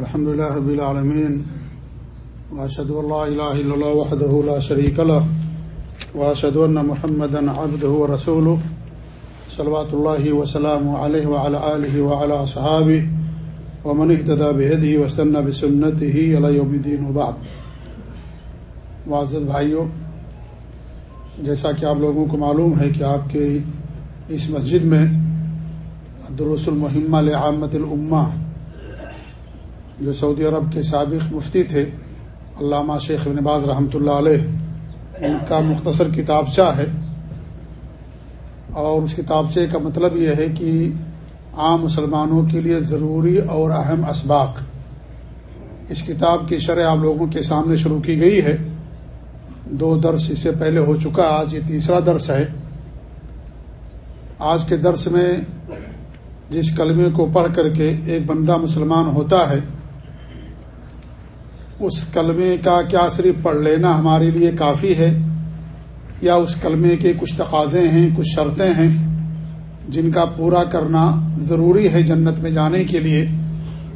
الحمد لله رب العالمين، وأشهد أن لا إله إلا الله وحده لا شريك له، وأشهد أن محمدا عبده ورسوله، صلوات الله وسلامه عليه وعلى آله وعلى أصحابه، ومن اهتدى بهديه واستنى بسنته إلى يوم الدين وبعد. معزز بھائیوں جیسا کہ آپ لوگوں کو معلوم ہے کہ آپ کے اس مسجد میں دروس المحمہ لعامت الامہ جو سعودی عرب کے سابق مفتی تھے، علامہ شیخ ابن باز رحمۃ اللہ علیہ، ان کا مختصر کتابچہ ہے۔ اور اس کتابچے کا مطلب یہ ہے کہ عام مسلمانوں کے لیے ضروری اور اہم اسباق۔ اس کتاب کی شرح آپ لوگوں کے سامنے شروع کی گئی ہے۔ دو درس اس سے پہلے ہو چکا، آج یہ تیسرا درس ہے۔ آج کے درس میں جس کلمے کو پڑھ کر کے ایک بندہ مسلمان ہوتا ہے اس کلمے کا کیا صرف پڑھ لینا ہمارے لیے کافی ہے، یا اس کلمے کے کچھ تقاضے ہیں، کچھ شرطیں ہیں جن کا پورا کرنا ضروری ہے جنت میں جانے کے لیے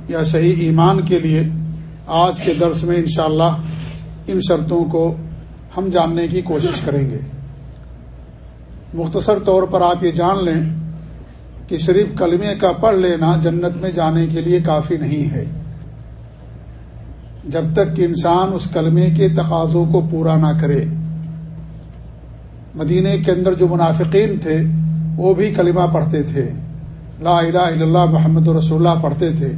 یا صحیح ایمان کے لیے؟ آج کے درس میں انشاءاللہ ان شرطوں کو ہم جاننے کی کوشش کریں گے۔ مختصر طور پر آپ یہ جان لیں کہ صرف کلمے کا پڑھ لینا جنت میں جانے کے لیے کافی نہیں ہے۔ جب تک کہ انسان اس کلمے کے تقاضوں کو پورا نہ کرے۔ مدینہ کے اندر جو منافقین تھے، وہ بھی کلمہ پڑھتے تھے۔ لا الہ الا اللہ محمد رسول اللہ پڑھتے تھے۔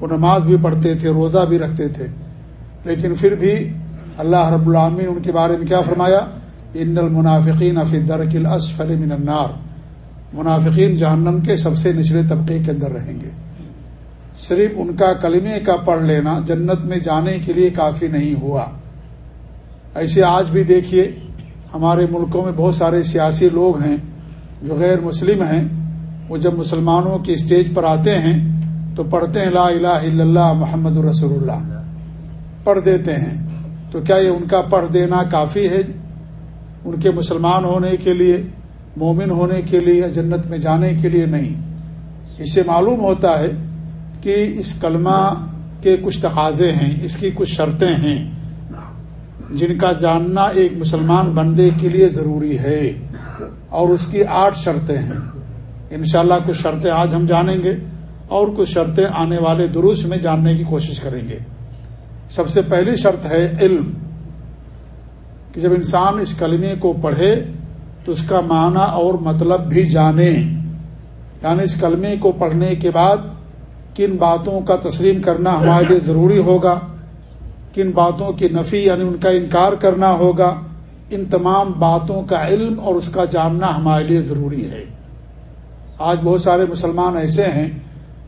وہ نماز بھی پڑھتے تھے، روزہ بھی رکھتے تھے۔ لیکن پھر بھی اللہ رب العامین ان کے بارے میں کیا فرمایا؟ ان المنافقین فی درک الاسفل من النار۔ منافقین جہنم کے سب سے نچلے طبقے کے اندر رہیں گے۔ صرف ان کا کلمے کا پڑھ لینا جنت میں جانے کے لیے کافی نہیں ہوا۔ ایسے آج بھی دیکھیے، ہمارے ملکوں میں بہت سارے سیاسی لوگ ہیں جو غیر مسلم ہیں۔ وہ جب مسلمانوں کی اسٹیج پر آتے ہیں تو پڑھتے ہیں، لا الہ الا اللہ محمد الرسول اللہ۔ پڑھ دیتے ہیں۔ تو کیا یہ ان کا پڑھ دینا کافی ہے؟ ان کے مسلمان ہونے کے لیے، مومن ہونے کے لیے جنت میں جانے کے لیے نہیں۔ اس سے معلوم ہوتا ہے کہ اس کلمہ کے کچھ تقاضے ہیں، اس کی کچھ شرطیں ہیں۔ جن کا جاننا ایک مسلمان بندے کے لیے ضروری ہے اور اس کی آٹھ شرطیں ہیں۔ انشاءاللہ کچھ شرطیں آج ہم جانیں گے اور کچھ شرطیں آنے والے دروس میں جاننے کی کوشش کریں گے۔ سب سے پہلی شرط ہے علم، کہ جب انسان اس کلمے کو پڑھے تو اس کا معنی اور مطلب بھی جانے۔ یعنی اس کلمے کو پڑھنے کے بعد کن باتوں کا تسلیم کرنا ہمارے لیے ضروری ہوگا، کن باتوں کی نفی یعنی ان کا انکار کرنا ہوگا، ان تمام باتوں کا علم اور اس کا جاننا ہمارے لیے ضروری ہے۔ آج بہت سارے مسلمان ایسے ہیں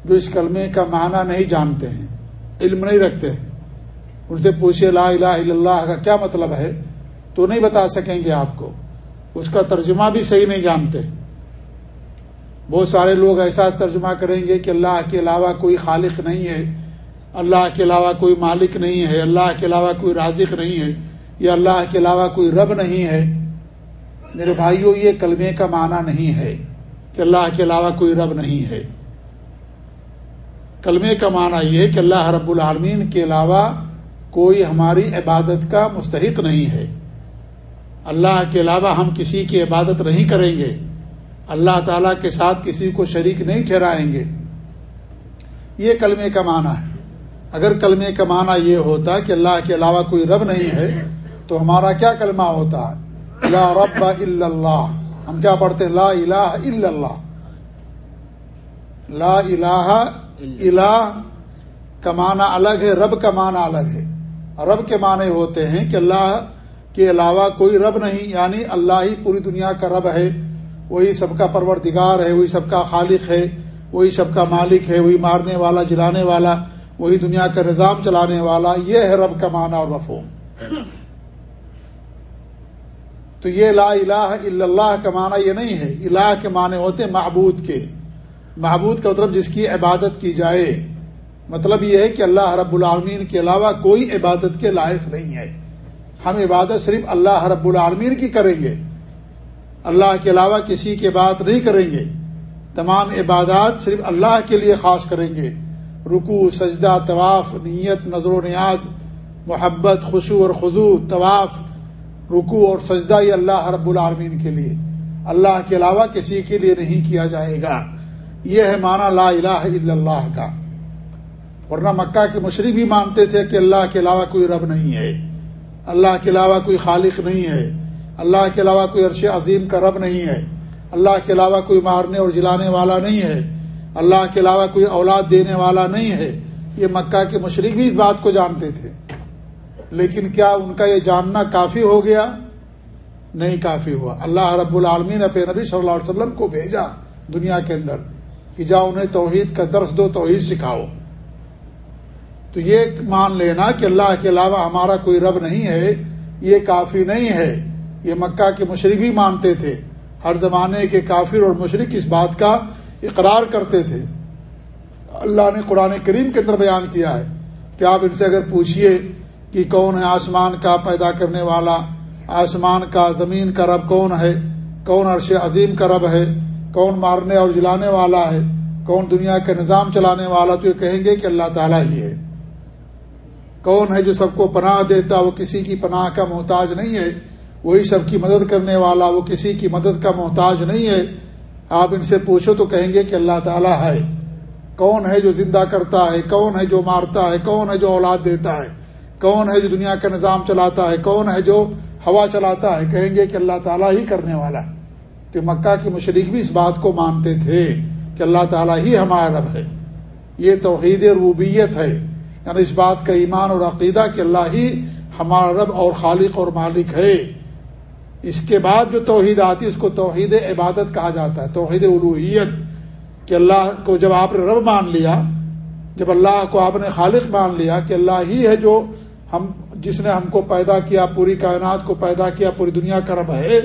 جو اس کلمے کا معنی نہیں جانتے ہیں، علم نہیں رکھتے ہیں۔ ان سے پوچھے لا الہ الا اللہ کا کیا مطلب ہے؟ تو نہیں بتا سکیں گے آپ کو۔ اس کا ترجمہ بھی صحیح نہیں جانتے۔ بہت سارے لوگ ایسا ترجمہ کریں گے کہ اللہ کے علاوہ کوئی خالق نہیں ہے، اللہ کے علاوہ کوئی مالک نہیں ہے، اللہ کے علاوہ کوئی رازق نہیں ہے، یا اللہ کے علاوہ کوئی رب نہیں ہے۔ میرے بھائیوں یہ کلمے کا معنی نہیں ہے کہ اللہ کے علاوہ کوئی رب نہیں ہے۔ کلمے کا معنی یہ کہ اللہ رب العالمین کے علاوہ کوئی ہماری عبادت کا مستحق نہیں ہے۔ اللہ کے علاوہ ہم کسی کی عبادت نہیں کریں گے۔ اللہ تعالیٰ کے ساتھ کسی کو شریک نہیں ٹھہرائیں گے۔ یہ کلمے کا معنی ہے۔ اگر کلمے کا معنی یہ ہوتا کہ اللہ کے علاوہ کوئی رب نہیں ہے، تو ہمارا کیا کلمہ ہوتا؟ ہے لا رب الا اللہ۔ ہم کیا پڑھتے ہیں؟ لا الہ الا اللہ۔ لا الہ الہ کا معنی الگ ہے، رب کا معنی الگ ہے۔ رب کے معنی ہوتے ہیں کہ اللہ کے علاوہ کوئی رب نہیں یعنی اللہ ہی پوری دنیا کا رب ہے۔ وہی سب کا پروردگار ہے، وہی سب کا خالق ہے، وہی سب کا مالک ہے، وہی مارنے والا، جلانے والا، وہی دنیا کا نظام چلانے والا، یہ ہے رب کا معنی اور مفہوم۔ تو یہ لا الہ الا اللہ کا معنی یہ نہیں ہے، الہ کے معنی ہوتے معبود کے۔ معبود کا مطلب جس کی عبادت کی جائے۔ مطلب یہ ہے کہ اللہ رب العالمین کے علاوہ کوئی عبادت کے لائق نہیں ہے۔ ہم عبادت صرف اللہ رب العالمین کی کریں گے۔ اللہ کے علاوہ کسی کی بات نہیں کریں گے۔ تمام عبادات صرف اللہ کے لیے خاص کریں گے۔ رکو سجدہ، طواف، نیت، نظر و نیاز، محبت خوشو اور خضو طواف رکو اور سجدہ یہ اللہ رب العالمین کے لیے۔ اللہ کے علاوہ کسی کے لیے نہیں کیا جائے گا۔ یہ ہے مانا لا الہ الا اللہ کا۔ ورنہ مکہ کے مشرق بھی مانتے تھے کہ اللہ کے علاوہ کوئی رب نہیں ہے۔ اللہ کے علاوہ کوئی خالق نہیں ہے۔ اللہ کے علاوہ کوئی عرش عظیم کا رب نہیں ہے۔ اللہ کے علاوہ کوئی مارنے اور جلانے والا نہیں ہے۔ اللہ کے علاوہ کوئی اولاد دینے والا نہیں ہے۔ یہ مکہ کے مشرق بھی اس بات کو جانتے تھے۔ لیکن کیا ان کا یہ جاننا کافی ہو گیا؟ نہیں کافی ہوا۔ اللہ رب العالمین اپنے نبی صلی اللہ علیہ وسلم کو بھیجا دنیا کے اندر کہ جا انہیں توحید کا درس دو، توحید سکھاؤ۔ تو یہ مان لینا کہ اللہ کے علاوہ ہمارا کوئی رب نہیں ہے، یہ کافی نہیں ہے۔ یہ مکہ کے مشرق بھی مانتے تھے۔ ہر زمانے کے کافر اور مشرق اس بات کا اقرار کرتے تھے۔ اللہ نے قرآن کریم کے اندر بیان کیا ہے کہ آپ ان سے اگر پوچھیے کہ کون ہے آسمان کا پیدا کرنے والا، آسمان کا، زمین کا رب کون ہے؟ کون عرش عظیم کا رب ہے؟ کون مارنے اور جلانے والا ہے؟ کون دنیا کا نظام چلانے والا؟ تو یہ کہیں گے کہ اللہ تعالیٰ ہی ہے۔ کون ہے جو سب کو پناہ دیتا، وہ کسی کی پناہ کا محتاج نہیں ہے؟ وہی سب کی مدد کرنے والا، وہ کسی کی مدد کا محتاج نہیں ہے۔ آپ ان سے پوچھو تو کہیں گے کہ اللہ تعالیٰ ہے۔ کون ہے جو زندہ کرتا ہے؟ کون ہے جو مارتا ہے؟ کون ہے جو اولاد دیتا ہے؟ کون ہے جو دنیا کا نظام چلاتا ہے؟ کون ہے جو ہوا چلاتا ہے؟ کہیں گے کہ اللہ تعالیٰ ہی کرنے والا ہے۔ تو مکہ کے مشرق بھی اس بات کو مانتے تھے کہ اللہ تعالیٰ ہی ہمارا رب ہے۔ یہ توحید ربوبیت ہے۔ یعنی اس بات کا ایمان اور عقیدہ کہ اللہ ہی ہمارا رب اور خالق اور مالک ہے۔ اس کے بعد جو توحید آتی ہے، اس کو توحید عبادت کہا جاتا ہے، توحید الوحیت، کہ اللہ کو جب آپ نے رب مان لیا، جب اللہ کو آپ نے خالق مان لیا، کہ اللہ ہی ہے جو ہم، جس نے ہم کو پیدا کیا، پوری کائنات کو پیدا کیا، پوری دنیا کا رب ہے،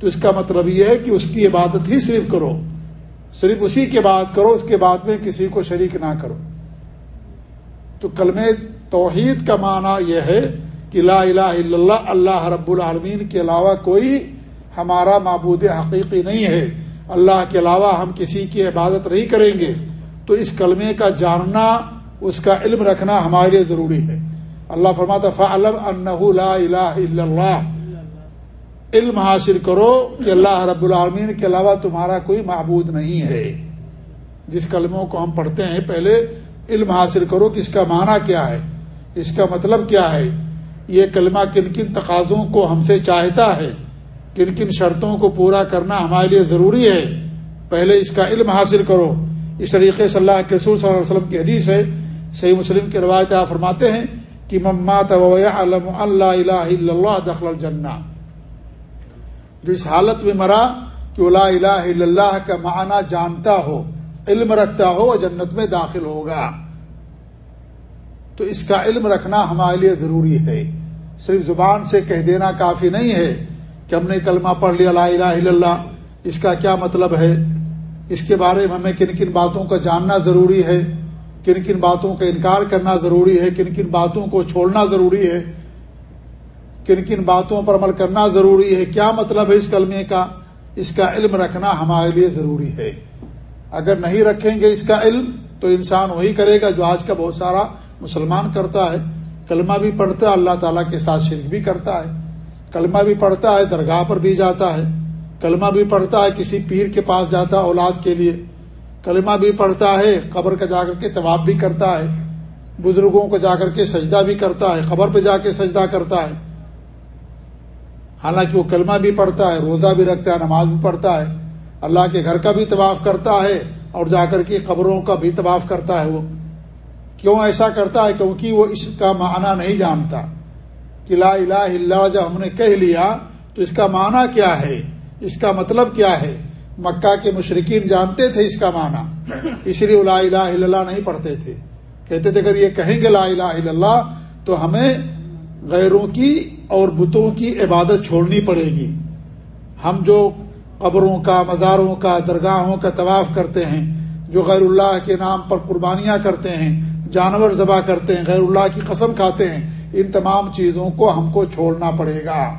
تو اس کا مطلب یہ ہے کہ اس کی عبادت ہی صرف کرو۔ صرف اسی کے بعد کرو، اس کے بعد میں کسی کو شریک نہ کرو۔ تو کلم توحید کا معنی یہ ہے کہ لا الہ الا اللہ اللہ رب العالمین کے علاوہ کوئی ہمارا معبود حقیقی نہیں ہے۔ اللہ کے علاوہ ہم کسی کی عبادت نہیں کریں گے۔ تو اس کلمے کا جاننا، اس کا علم رکھنا ہمارے لیے ضروری ہے۔ اللہ فرماتا، فعلم انہ لا الہ الا اللہ علم حاصل کرو کہ اللہ رب العالمین کے علاوہ تمہارا کوئی معبود نہیں ہے۔ جس کلموں کو ہم پڑھتے ہیں، پہلے علم حاصل کرو کہ اس کا معنی کیا ہے۔ اس کا مطلب کیا ہے؟ یہ کلمہ کن کن تقاضوں کو ہم سے چاہتا ہے، کن کن شرطوں کو پورا کرنا ہمارے لیے ضروری ہے۔ پہلے اس کا علم حاصل کرو۔ اس طریقے سے اللہ کے رسول صلی اللہ علیہ وسلم کی حدیث ہے، صحیح مسلم کی روایت آپ فرماتے ہیں کہ ممات علم اللہ الہ الا اللہ دخل الجنہ۔ جو اس حالت میں مرا کہ لا الہ الا اللہ کا معنی جانتا ہو، علم رکھتا ہو جنت میں داخل ہوگا۔ تو اس کا علم رکھنا ہمارے لیے ضروری ہے۔ صرف زبان سے کہہ دینا کافی نہیں ہے کہ ہم نے کلمہ پڑھ لیا لا الہ الا اللہ، اس کا کیا مطلب ہے؟ اس کے بارے میں ہمیں کن کن باتوں کا جاننا ضروری ہے؟ کن کن باتوں کا انکار کرنا ضروری ہے؟ کن کن باتوں کو چھوڑنا ضروری ہے؟ کن کن باتوں پر عمل کرنا ضروری ہے؟ کیا مطلب ہے اس کلمے کا؟ اس کا علم رکھنا ہمارے لیے ضروری ہے۔ اگر نہیں رکھیں گے اس کا علم، تو انسان وہی کرے گا جو آج کا بہت سارا مسلمان کرتا ہے، کلمہ بھی پڑھتا ہے، اللہ تعالیٰ کے ساتھ شرک بھی کرتا ہے۔ کلمہ بھی پڑھتا ہے، درگاہ پر بھی جاتا ہے۔ کلمہ بھی پڑھتا ہے، کسی پیر کے پاس جاتا ہے اولاد کے لیے۔ کلمہ بھی پڑھتا ہے، قبر کا جا کر کے طواب بھی کرتا ہے۔ بزرگوں کو جا کر کے سجدہ بھی کرتا ہے خبر پہ جا کے سجدہ کرتا ہے۔ حالانکہ وہ کلمہ بھی پڑھتا ہے، روزہ بھی رکھتا ہے، نماز بھی پڑھتا ہے۔ اللہ کے گھر کا بھی طواف کرتا ہے اور جا کر کے قبروں کا بھی طواف کرتا ہے وہ۔ کیوں ایسا کرتا ہے؟ کیونکہ وہ اس کا معنی نہیں جانتا کہ لا الہ الا جب ہم نے کہہ لیا، تو اس کا معنی کیا ہے؟ اس کا مطلب کیا ہے؟ مکہ کے مشرقین جانتے تھے اس کا معنی، اس لیے لا الہ الا اللہ نہیں پڑھتے تھے۔ کہتے تھے اگر یہ کہیں گے لا الہ الا اللہ، تو ہمیں غیروں کی اور بتوں کی عبادت چھوڑنی پڑے گی۔ ہم جو قبروں کا، مزاروں کا، درگاہوں کا طواف کرتے ہیں، جو غیر اللہ کے نام پر قربانیاں کرتے ہیں جانور ذبح کرتے ہیں، غیر اللہ کی قسم کھاتے ہیں، ان تمام چیزوں کو ہم کو چھوڑنا پڑے گا۔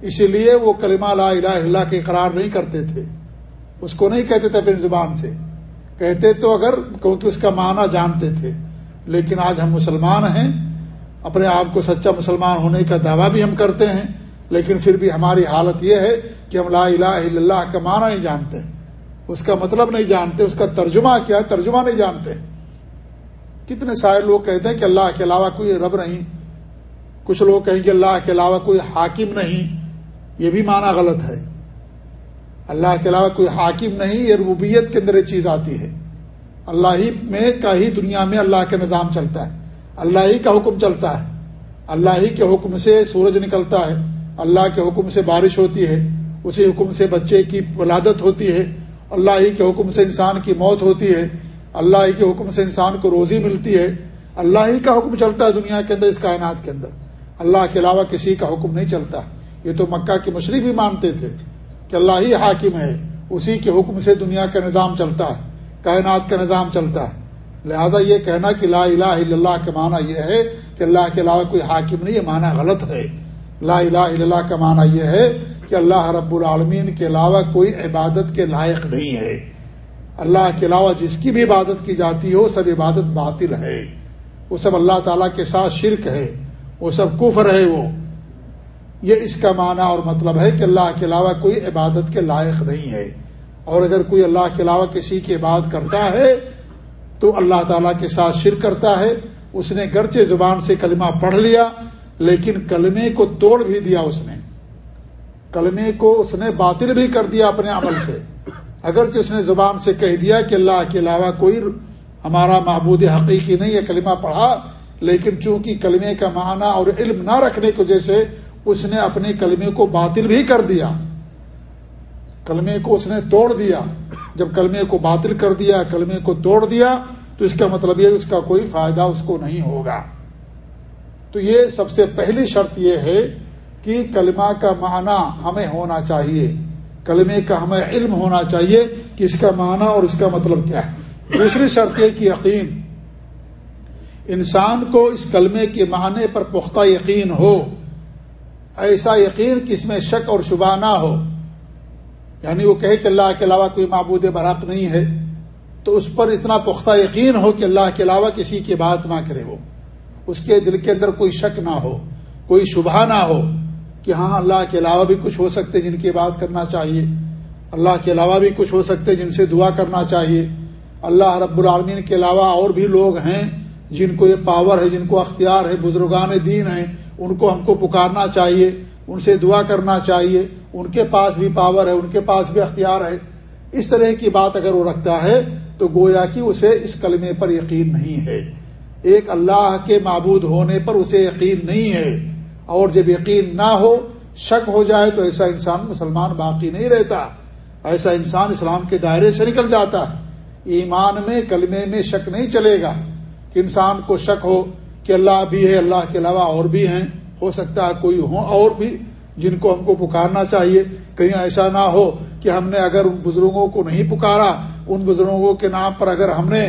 اسی لیے وہ کلمہ لا الہ اللہ کے قرار نہیں کرتے تھے۔ اس کو نہیں کہتے تھے اپنی زبان سے۔ کہتے تو اگر کیونکہ اس کا معنی جانتے تھے، لیکن آج ہم مسلمان ہیں۔ اپنے آپ کو سچا مسلمان ہونے کا دعویٰ بھی ہم کرتے ہیں، لیکن پھر بھی ہماری حالت یہ ہے کہ ہم لا الہ الا اللہ کا معنی نہیں جانتے۔ اس کا مطلب نہیں جانتے، اس کا ترجمہ کیا ترجمہ نہیں جانتے۔ کتنے سارے لوگ کہتے ہیں کہ اللہ کے علاوہ کوئی رب نہیں۔ کچھ لوگ کہیں گے اللہ کے علاوہ کوئی حاکم نہیں۔ یہ بھی معنی غلط ہے۔ اللہ کے علاوہ کوئی حاکم نہیں، یہ ربوبیت کے اندر یہ چیز آتی ہے۔ اللہ ہی میں کا ہی دنیا میں اللہ کا نظام چلتا ہے۔ اللہ ہی کا حکم چلتا ہے۔ اللہ ہی کے حکم سے سورج نکلتا ہے۔ اللہ کے حکم سے بارش ہوتی ہے۔ اسی حکم سے بچے کی ولادت ہوتی ہے۔ اللہ ہی کے حکم سے انسان کی موت ہوتی ہے۔ اللہ ہی کے حکم سے انسان کو روزی ملتی ہے۔ اللہ ہی کا حکم چلتا ہے دنیا کے اندر، اس کائنات کے اندر۔ اللہ کے علاوہ کسی کا حکم نہیں چلتا۔ یہ تو مکہ کے مشرق بھی مانتے تھے کہ اللہ ہی حاکم ہے۔ اسی کے حکم سے دنیا کا نظام چلتا ہے، کائنات کا نظام چلتا ہے۔ لہذا یہ کہنا کہ لا الہ الا اللہ کا معنی یہ ہے کہ اللہ کے علاوہ کوئی حاکم نہیں، یہ معنی غلط ہے۔ لا الہ الا اللہ کا معنی یہ ہے کہ اللہ رب العالمین کے علاوہ کوئی عبادت کے لائق نہیں ہے۔ اللہ کے علاوہ جس کی بھی عبادت کی جاتی ہو، سب عبادت باطل ہے۔ وہ سب اللہ تعالیٰ کے ساتھ شرک ہے۔ وہ سب کفر ہے وہ۔ یہ اس کا معنی اور مطلب ہے کہ اللہ کے علاوہ کوئی عبادت کے لائق نہیں ہے۔ اور اگر کوئی اللہ کے علاوہ کسی کی عبادت کرتا ہے، تو اللہ تعالیٰ کے ساتھ شرک کرتا ہے۔ اس نے گرچہ زبان سے کلمہ پڑھ لیا، لیکن کلمے کو توڑ بھی دیا اس نے۔ کلمے کو اس نے باطل بھی کر دیا اپنے عمل سے۔ اگرچہ اس نے زبان سے کہہ دیا کہ اللہ کے علاوہ کوئی ہمارا معبود حقیقی نہیں ہے، کلمہ پڑھا، لیکن چونکہ کلمے کا معنی اور علم نہ رکھنے کی وجہ سے اس نے اپنے کلمے کو باطل بھی کر دیا۔ کلمے کو اس نے توڑ دیا۔ جب کلمے کو باطل کر دیا، کلمے کو توڑ دیا، تو اس کا مطلب یہ اس کا کوئی فائدہ اس کو نہیں ہوگا۔ تو یہ سب سے پہلی شرط یہ ہے کہ کلمہ کا معنی ہمیں ہونا چاہیے۔ کلمے کا ہمیں علم ہونا چاہیے کہ اس کا معنی اور اس کا مطلب کیا ہے۔ دوسری شرط یہ کہ یقین، انسان کو اس کلمے کے معنی پر پختہ یقین ہو، ایسا یقین کہ اس میں شک اور شبہ نہ ہو۔ یعنی وہ کہے کہ اللہ کے علاوہ کوئی معبود برحق نہیں ہے، تو اس پر اتنا پختہ یقین ہو کہ اللہ کے علاوہ کسی کی بات نہ کرے وہ۔ اس کے دل کے اندر کوئی شک نہ ہو، کوئی شبہ نہ ہو۔ کہ ہاں اللہ کے علاوہ بھی کچھ ہو سکتے جن کی بات کرنا چاہیے۔ اللہ کے علاوہ بھی کچھ ہو سکتے جن سے دعا کرنا چاہیے۔ اللہ رب العالمین کے علاوہ اور بھی لوگ ہیں جن کو یہ پاور ہے، جن کو اختیار ہے، بزرگان دین ہیں، ان کو ہم کو پکارنا چاہیے، ان سے دعا کرنا چاہیے۔ ان کے پاس بھی پاور ہے، ان کے پاس بھی اختیار ہے۔ اس طرح کی بات اگر وہ رکھتا ہے تو گویا کہ اسے اس کلمے پر یقین نہیں ہے۔ ایک اللہ کے معبود ہونے پر اسے یقین نہیں ہے۔ اور جب یقین نہ ہو، شک ہو جائے تو ایسا انسان مسلمان باقی نہیں رہتا۔ ایسا انسان اسلام کے دائرے سے نکل جاتا ہے۔ ایمان میں، کلمے میں شک نہیں چلے گا۔ کہ انسان کو شک ہو کہ اللہ بھی ہے، اللہ کے علاوہ اور بھی ہیں۔ ہو سکتا ہے کوئی ہو اور بھی جن کو ہم کو پکارنا چاہیے۔ کہیں ایسا نہ ہو کہ ہم نے اگر ان بزرگوں کو نہیں پکارا، ان بزرگوں کے نام پر اگر ہم نے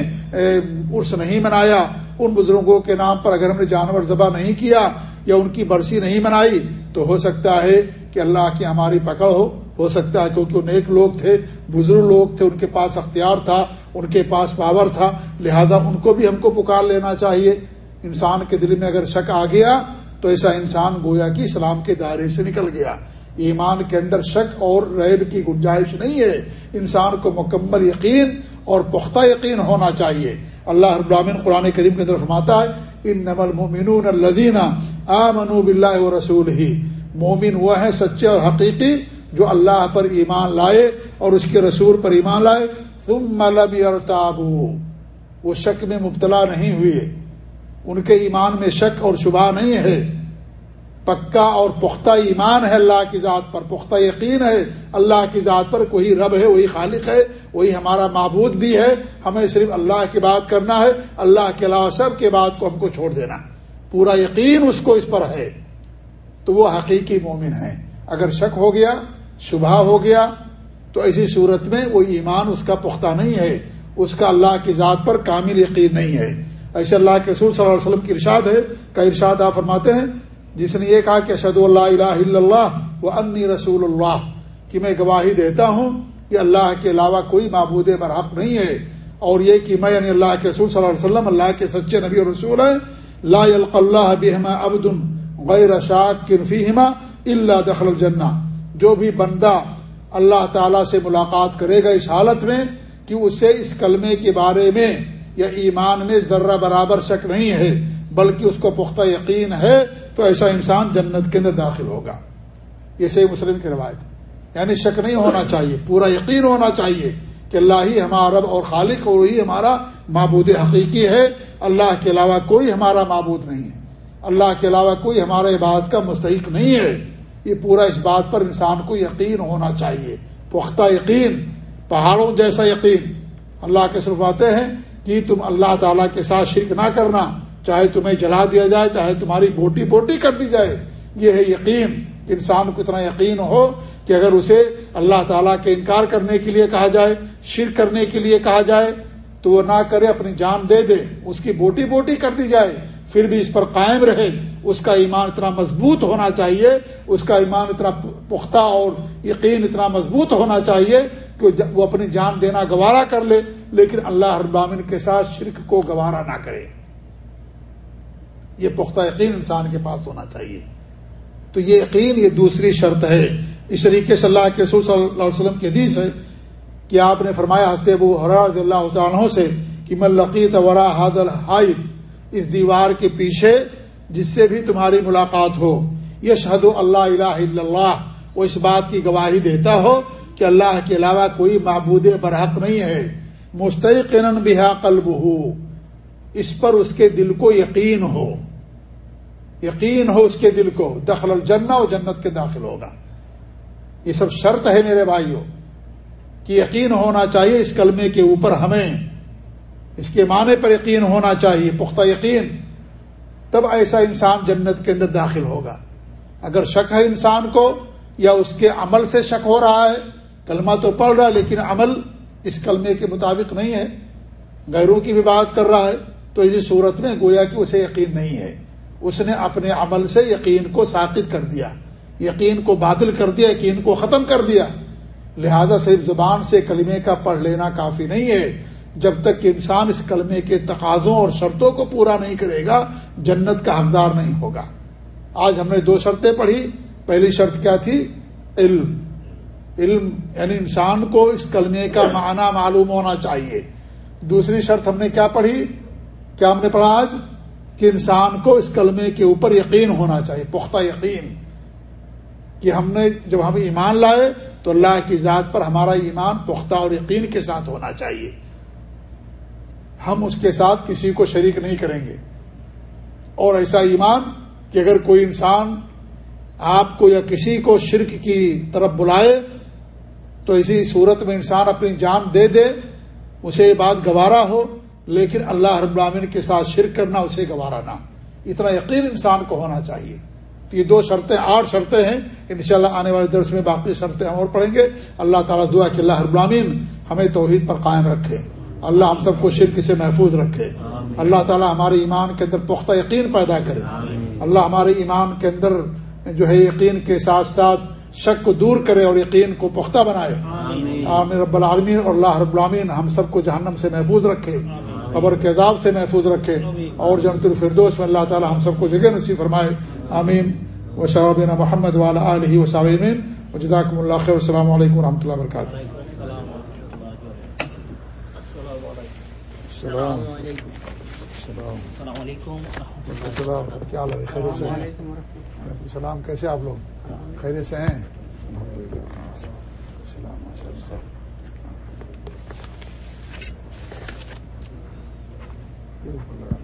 عرس نہیں منایا، ان بزرگوں کے نام پر اگر ہم نے جانور ذبح نہیں کیا یا ان کی برسی نہیں منائی، تو ہو سکتا ہے کہ اللہ کی ہماری پکڑ ہو۔ ہو سکتا ہے کیونکہ وہ نیک لوگ تھے، بزرگ لوگ تھے، ان کے پاس اختیار تھا، ان کے پاس پاور تھا۔ لہذا ان کو بھی ہم کو پکار لینا چاہیے۔ انسان کے دل میں اگر شک آ گیا، تو ایسا انسان گویا کہ اسلام کے دائرے سے نکل گیا۔ ایمان کے اندر شک اور ریب کی گنجائش نہیں ہے۔ انسان کو مکمل یقین اور پختہ یقین ہونا چاہیے۔ اللہ ابراہین قرآن کریم کے اندر فرماتا ہے ان نمل مومن الزینہ آ منو بلّہ و رسول ہی مومن وہ ہے سچے اور حقیقی جو اللہ پر ایمان لائے اور اس کے رسول پر ایمان لائے۔ تم ملب اور وہ شک میں مبتلا نہیں ہوئے۔ ان کے ایمان میں شک اور شبہ نہیں ہے۔ پکا اور پختہ ایمان ہے اللہ کی ذات پر، پختہ یقین ہے اللہ کی ذات پر کوئی رب ہے، وہی خالق ہے، وہی ہمارا معبود بھی ہے۔ ہمیں صرف اللہ کی بات کرنا ہے، اللہ کے علاوہ سب کے بات کو ہم کو چھوڑ دینا۔ پورا یقین اس کو اس پر ہے۔ تو وہ حقیقی مومن ہے۔ اگر شک ہو گیا، شبہ ہو گیا، تو ایسی صورت میں وہ ایمان اس کا پختہ نہیں ہے۔ اس کا اللہ کی ذات پر کامل یقین نہیں ہے۔ ایسے اللہ کے رسول صلی اللہ علیہ وسلم کی ارشاد ہے، کا ارشاد آپ فرماتے ہیں جس نے یہ کہا کہ اشد اللہ الہ الا اللہ وہ انی رسول اللہ کہ میں گواہی دیتا ہوں کہ اللہ کے علاوہ کوئی معبود برحق نہیں ہے اور یہ کہ میں یعنی اللہ کے رسول صلی اللہ علیہ وسلم اللہ کے سچے نبی اور رسول ہیں، لا اللہ بہما ابد غیر شاک کنفیما اللہ دخل الجنہ۔ جو بھی بندہ اللہ تعالی سے ملاقات کرے گا اس حالت میں کہ اسے اس کلمے کے بارے میں یا ایمان میں ذرہ برابر شک نہیں ہے، بلکہ اس کو پختہ یقین ہے تو ایسا انسان جنت کے اندر داخل ہوگا۔ یہ صحیح مسلم کی روایت یعنی شک نہیں ہونا چاہیے، پورا یقین ہونا چاہیے کہ اللہ ہی ہمارا رب اور خالق اور وہی ہمارا معبود حقیقی ہے۔ اللہ کے علاوہ کوئی ہمارا معبود نہیں ہے۔ اللہ کے علاوہ کوئی ہمارا عبادت کا مستحق نہیں ہے۔ یہ پورا اس بات پر انسان کو یقین ہونا چاہیے۔ پختہ یقین، پہاڑوں جیسا یقین۔ اللہ کے صرف آتے ہیں کہ تم اللہ تعالیٰ کے ساتھ شرک نہ کرنا۔ چاہے تمہیں جلا دیا جائے، چاہے تمہاری بوٹی بوٹی کر دی جائے، یہ ہے یقین انسان کو اتنا یقین ہو کہ اگر اسے اللہ تعالیٰ کے انکار کرنے کے لیے کہا جائے، شرک کرنے کے لیے کہا جائے، تو وہ نہ کرے، اپنی جان دے دے، اس کی بوٹی بوٹی کر دی جائے، پھر بھی اس پر قائم رہے، اس کا ایمان اتنا مضبوط ہونا چاہیے، اس کا ایمان اتنا پختہ اور یقین اتنا مضبوط ہونا چاہیے کہ وہ اپنی جان دینا گوارا کر لے، لیکن اللہ ابامن کے ساتھ شرک کو گوارا نہ کرے۔ یہ پختہ یقین انسان کے پاس ہونا چاہیے۔ تو یہ یقین یہ دوسری شرط ہے۔ اس طریقے سے اللہ کے رسول صلی اللہ علیہ وسلم کی حدیث ہے کہ آپ نے فرمایا ہنستے ابو حرض اللہ عنہ سے کہ میں لقیت ورا حاضل حائد اس دیوار کے پیچھے جس سے بھی تمہاری ملاقات ہو یہ شہد اللہ الہ الا اللہ، وہ اس بات کی گواہی دیتا ہو کہ اللہ کے علاوہ کوئی معبود برحق نہیں ہے۔ مستقن بحا قلب ہو اس پر اس کے دل کو یقین ہو۔ یقین ہو اس کے دل کو دخل الجنہ و جنت کے داخل ہوگا۔ یہ سب شرط ہے میرے بھائیوں کہ یقین ہونا چاہیے اس کلمے کے اوپر ہمیں۔ اس کے معنی پر یقین ہونا چاہیے، پختہ یقین۔ تب ایسا انسان جنت کے اندر داخل ہوگا۔ اگر شک ہے انسان کو یا اس کے عمل سے شک ہو رہا ہے، کلمہ تو پڑھ رہا ہے، لیکن عمل اس کلمے کے مطابق نہیں ہے۔ غیروں کی بھی بات کر رہا ہے، تو اسی صورت میں گویا کہ اسے یقین نہیں ہے۔ اس نے اپنے عمل سے یقین کو ساقط کر دیا، یقین کو بادل کر دیا، یقین کو ختم کر دیا۔ لہذا صرف زبان سے کلمے کا پڑھ لینا کافی نہیں ہے۔ جب تک کہ انسان اس کلمے کے تقاضوں اور شرطوں کو پورا نہیں کرے گا، جنت کا حقدار نہیں ہوگا۔ آج ہم نے دو شرطیں پڑھی۔ پہلی شرط کیا تھی؟ علم۔ علم یعنی انسان کو اس کلمے کا معنی معلوم ہونا چاہیے۔ دوسری شرط ہم نے کیا پڑھی؟ کیا ہم نے پڑھا آج؟ کہ انسان کو اس کلمے کے اوپر یقین ہونا چاہیے، پختہ یقین، کہ ہم نے جب ہم ایمان لائے تو اللہ کی ذات پر ہمارا ایمان پختہ اور یقین کے ساتھ ہونا چاہیے۔ ہم اس کے ساتھ کسی کو شریک نہیں کریں گے۔ اور ایسا ایمان کہ اگر کوئی انسان آپ کو یا کسی کو شرک کی طرف بلائے تو اسی صورت میں انسان اپنی جان دے دے، اسے یہ بات گوارا ہو لیکن اللہ رب العالمین کے ساتھ شرک کرنا اسے گوارا نہ اتنا یقین انسان کو ہونا چاہیے۔ تو یہ دو شرطیں آٹھ شرطیں ہیں۔ انشاءاللہ آنے والے درس میں باقی شرطیں ہم اور پڑھیں گے۔ اللہ تعالیٰ دعا کہ اللہ رب العالمین ہمیں توحید پر قائم رکھے۔ اللہ ہم سب کو شرک سے محفوظ رکھے۔ اللہ تعالیٰ ہمارے ایمان کے اندر پختہ یقین پیدا کرے۔ اللہ ہمارے ایمان کے اندر جو ہے یقین کے ساتھ ساتھ شک کو دور کرے اور یقین کو پختہ بنائے۔ آمین۔ رب العالمین اور اللہ رب العالمین ہم سب کو جہنم سے محفوظ رکھے۔ قبر کے عذاب سے محفوظ رکھے اور جنت الفردوس میں اللہ تعالیٰ ہم سب کو جگہ نصیب فرمائے۔ آمین۔ و شرابین محمد والا علیہ وصابین و جزاکم اللہ خیر۔ السلام علیکم و رحمۃ اللہ وبرکاتہ۔ السلام علیکم۔ السلام علیکم۔ السلام کیا حال ہے؟ خیریت سے ہیں؟ وعلیکم السلام، کیسے آپ لوگ؟ خیریت سے ہیں؟ الحمد للہ السلام ماشاء اللہ کے اوپر لگا